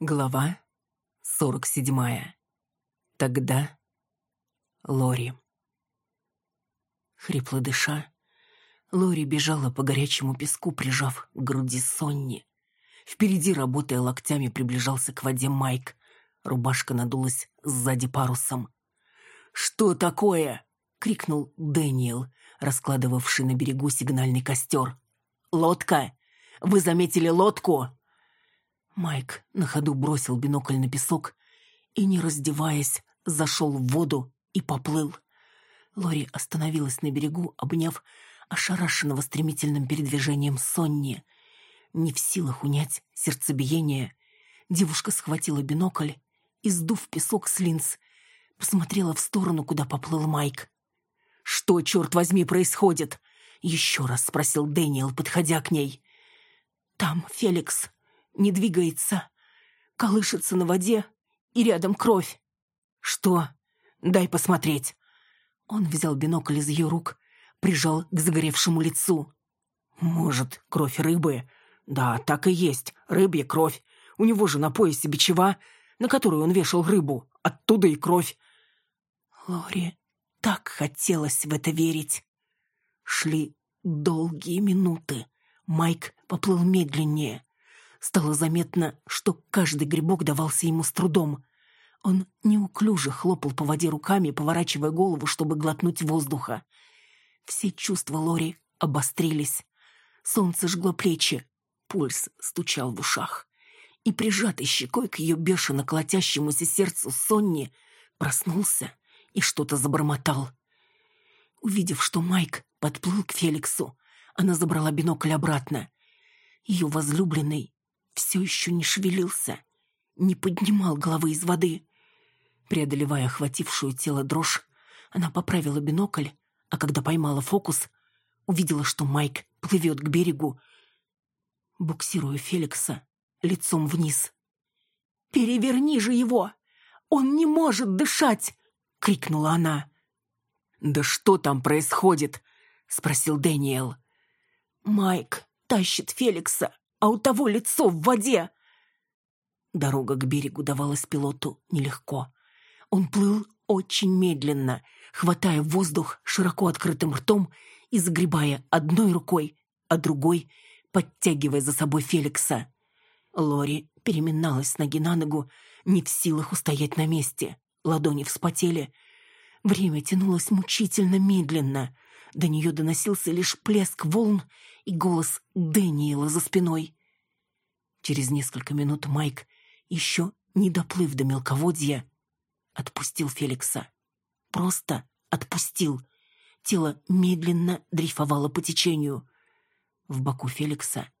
Глава сорок седьмая. Тогда Лори. Хрипло дыша, Лори бежала по горячему песку, прижав к груди Сонни. Впереди, работая локтями, приближался к воде Майк. Рубашка надулась сзади парусом. «Что такое?» — крикнул Дэниел, раскладывавший на берегу сигнальный костер. «Лодка! Вы заметили лодку?» Майк на ходу бросил бинокль на песок и, не раздеваясь, зашел в воду и поплыл. Лори остановилась на берегу, обняв ошарашенного стремительным передвижением Сонни. Не в силах унять сердцебиение, девушка схватила бинокль и, сдув песок с линз, посмотрела в сторону, куда поплыл Майк. «Что, черт возьми, происходит?» — еще раз спросил Дэниел, подходя к ней. «Там Феликс», не двигается. Колышется на воде, и рядом кровь. Что? Дай посмотреть. Он взял бинокль из ее рук, прижал к загоревшему лицу. Может, кровь рыбы? Да, так и есть, рыбья кровь. У него же на поясе бичева, на которую он вешал рыбу. Оттуда и кровь. Лори так хотелось в это верить. Шли долгие минуты. Майк поплыл медленнее. Стало заметно, что каждый грибок давался ему с трудом. Он неуклюже хлопал по воде руками, поворачивая голову, чтобы глотнуть воздуха. Все чувства Лори обострились. Солнце жгло плечи, пульс стучал в ушах. И прижатый щекой к ее бешено колотящемуся сердцу Сонни проснулся и что-то забормотал. Увидев, что Майк подплыл к Феликсу, она забрала бинокль обратно. Ее возлюбленный все еще не шевелился, не поднимал головы из воды. Преодолевая охватившую тело дрожь, она поправила бинокль, а когда поймала фокус, увидела, что Майк плывет к берегу, буксируя Феликса лицом вниз. «Переверни же его! Он не может дышать!» — крикнула она. «Да что там происходит?» — спросил Дэниел. «Майк тащит Феликса а у того лицо в воде. Дорога к берегу давалась пилоту нелегко. Он плыл очень медленно, хватая воздух широко открытым ртом и загребая одной рукой, а другой подтягивая за собой Феликса. Лори переминалась с ноги на ногу, не в силах устоять на месте. Ладони вспотели. Время тянулось мучительно медленно. До нее доносился лишь плеск волн и голос Дэниела за спиной. Через несколько минут Майк, еще не доплыв до мелководья, отпустил Феликса. Просто отпустил. Тело медленно дрейфовало по течению. В боку Феликса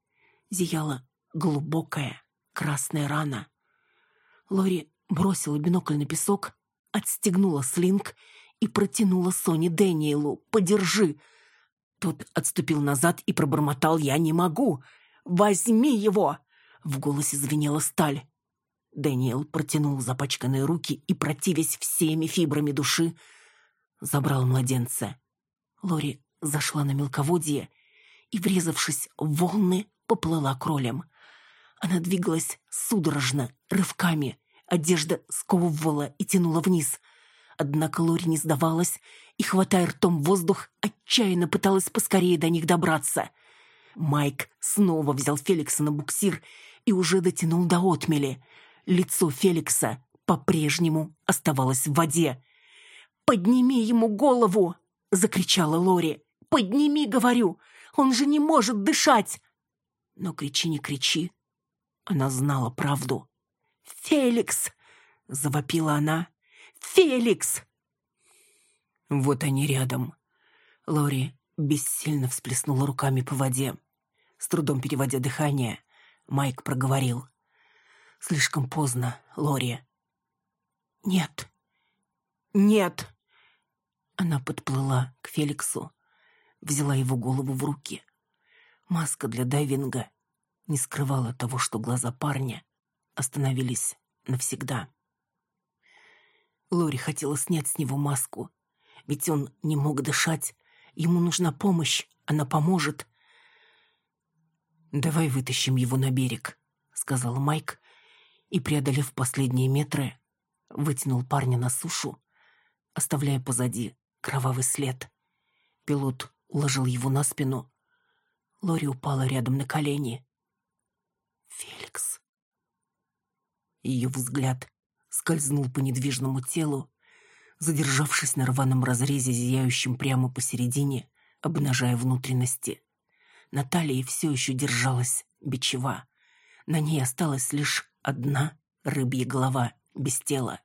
зияла глубокая красная рана. Лори бросила бинокль на песок, отстегнула слинг и протянула Соне Дэниелу. «Подержи!» Тот отступил назад и пробормотал «Я не могу! Возьми его!» В голосе звенела сталь. Дэниел протянул запачканные руки и, противясь всеми фибрами души, забрал младенца. Лори зашла на мелководье и, врезавшись в волны, поплыла кролем. Она двигалась судорожно, рывками. Одежда сковывала и тянула вниз. Однако Лори не сдавалась и, хватая ртом воздух, отчаянно пыталась поскорее до них добраться. Майк снова взял Феликса на буксир и уже дотянул до отмели. Лицо Феликса по-прежнему оставалось в воде. «Подними ему голову!» — закричала Лори. «Подними, говорю! Он же не может дышать!» Но кричи, не кричи. Она знала правду. «Феликс!» — завопила она. «Феликс!» Вот они рядом. Лори бессильно всплеснула руками по воде. С трудом переводя дыхание, Майк проговорил. «Слишком поздно, Лори». «Нет, нет!» Она подплыла к Феликсу, взяла его голову в руки. Маска для дайвинга не скрывала того, что глаза парня остановились навсегда. Лори хотела снять с него маску, ведь он не мог дышать. Ему нужна помощь, она поможет. «Давай вытащим его на берег», — сказал Майк и, преодолев последние метры, вытянул парня на сушу, оставляя позади кровавый след. Пилот уложил его на спину. Лори упала рядом на колени. «Феликс». Ее взгляд скользнул по недвижному телу, задержавшись на рваном разрезе, зияющем прямо посередине, обнажая внутренности. На талии все еще держалась бичева. На ней осталась лишь одна рыбья голова без тела.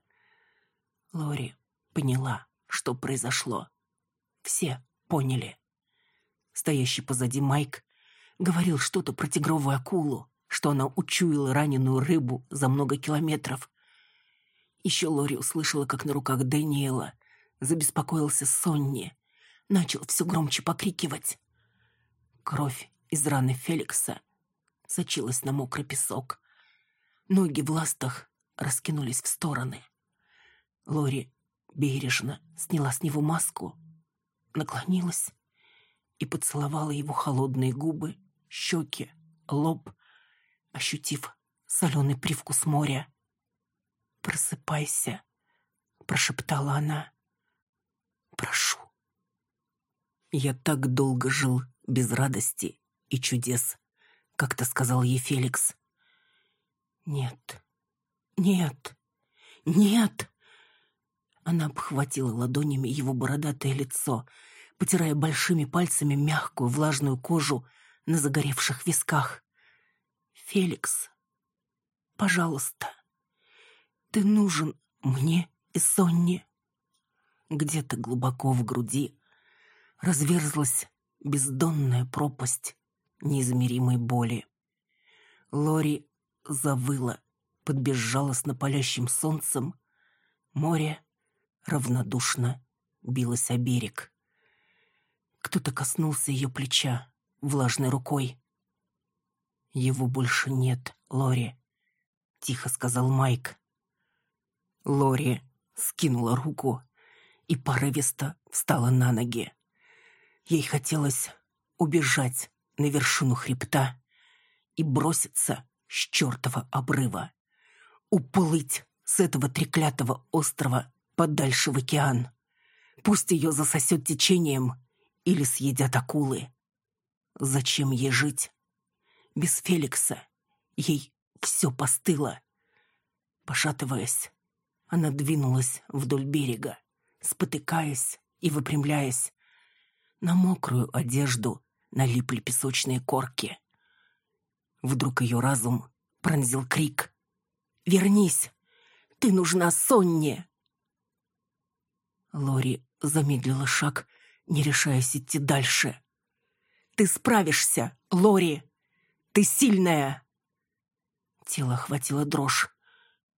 Лори поняла, что произошло. Все поняли. Стоящий позади Майк говорил что-то про тигровую акулу, что она учуяла раненую рыбу за много километров. Еще Лори услышала, как на руках Дэниела забеспокоился Сонни, начал все громче покрикивать. Кровь из раны Феликса сочилась на мокрый песок. Ноги в ластах раскинулись в стороны. Лори бережно сняла с него маску, наклонилась и поцеловала его холодные губы, щеки, лоб, ощутив соленый привкус моря. «Просыпайся», — прошептала она. «Прошу». Я так долго жил без радости и чудес, как-то сказал ей Феликс. Нет, нет, нет. Она обхватила ладонями его бородатое лицо, потирая большими пальцами мягкую влажную кожу на загоревших висках. «Феликс, пожалуйста, ты нужен мне и Сонне». Где-то глубоко в груди разверзлась бездонная пропасть неизмеримой боли. Лори завыла под безжалостно палящим солнцем. Море равнодушно билось о берег. Кто-то коснулся ее плеча влажной рукой. «Его больше нет, Лори», — тихо сказал Майк. Лори скинула руку и порывисто встала на ноги. Ей хотелось убежать на вершину хребта и броситься с чертова обрыва. Уплыть с этого треклятого острова подальше в океан. Пусть ее засосет течением или съедят акулы. Зачем ей жить? Без Феликса ей все постыло. Пошатываясь, она двинулась вдоль берега, спотыкаясь и выпрямляясь. На мокрую одежду налипли песочные корки. Вдруг ее разум пронзил крик. «Вернись! Ты нужна Сонне!» Лори замедлила шаг, не решаясь идти дальше. «Ты справишься, Лори! Ты сильная!» Тело охватило дрожь.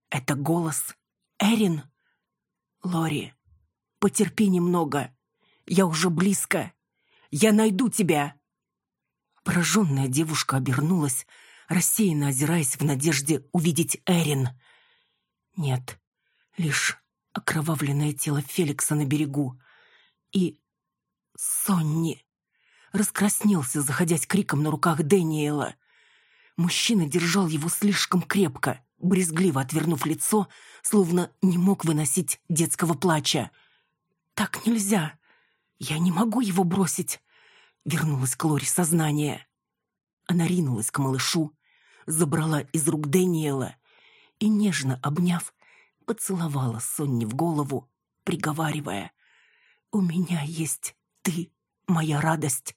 «Это голос? Эрин?» «Лори, потерпи немного. Я уже близко. Я найду тебя!» Пораженная девушка обернулась, рассеянно озираясь в надежде увидеть Эрин. Нет, лишь окровавленное тело Феликса на берегу. И Сонни раскраснелся, заходясь криком на руках Дэниела. Мужчина держал его слишком крепко, брезгливо отвернув лицо, словно не мог выносить детского плача. «Так нельзя! Я не могу его бросить!» Вернулось к Лори сознание. Она ринулась к малышу, забрала из рук Дэниела и, нежно обняв, поцеловала Сонни в голову, приговаривая «У меня есть ты, моя радость».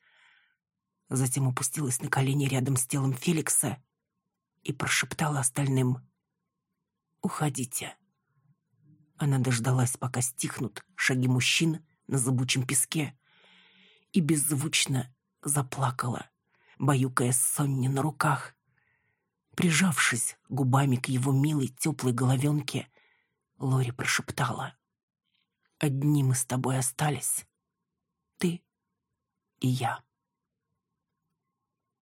Затем опустилась на колени рядом с телом Феликса и прошептала остальным «Уходите». Она дождалась, пока стихнут шаги мужчин на зыбучем песке, и беззвучно заплакала, баюкая Сонни на руках. Прижавшись губами к его милой теплой головенке, Лори прошептала. «Одни мы с тобой остались. Ты и я».